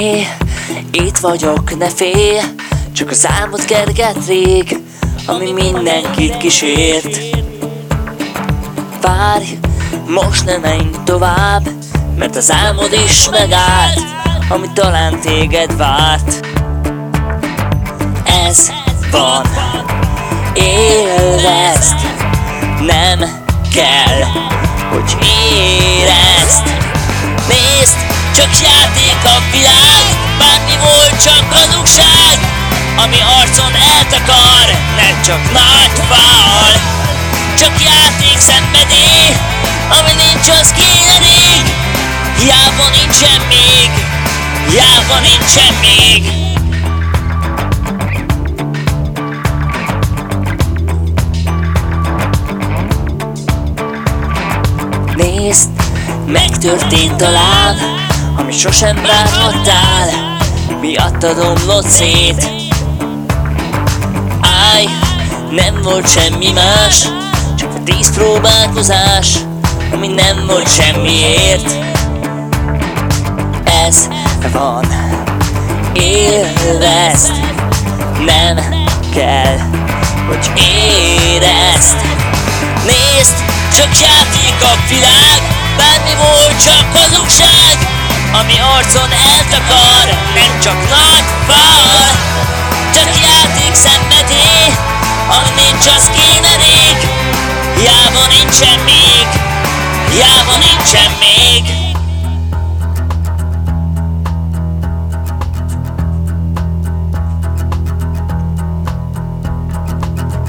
Hé, itt vagyok, ne félj, csak az álmod kerget rég, ami mindenkit kísért. Várj, most ne menj tovább, mert az álmod is megállt, ami talán téged várt. Ez van, élvezd, nem kell, csak játék a világ, bármi volt csak hazugság, ami arcon eltakar, nem csak nagy fal. Csak játék szenvedély, ami nincs, az kéne rég. Hiába nincsen még, hiába nincsen még. Nézd, megtörtént talán, ami sosem várhattál, miattad omlott szét. Állj, nem volt semmi más, csak a tíz próbálkozás, ami nem volt semmiért. Ez van, élvezd, nem kell, hogy érezd. Nézd, csak játék a világ, bármi volt csak nincs, az kéne rég. Hiába nincsen még, hiába nincsen még.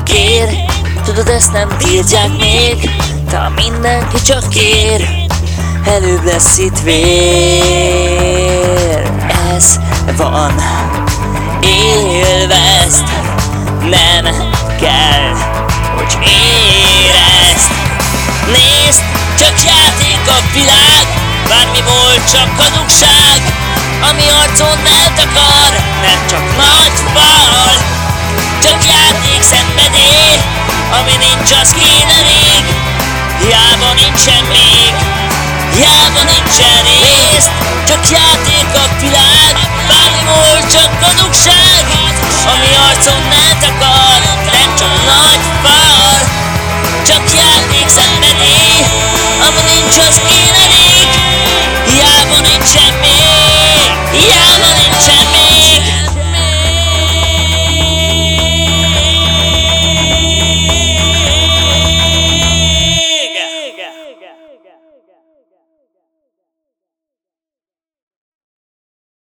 Kér, tudod ezt nem tiltják még, ha mindenki csak kér, előbb lesz itt vér. Ez van, élvezd, kell, hogy érezd. Nézd, csak játék a világ, bármi volt csak hazugság, ami arcon eltakar,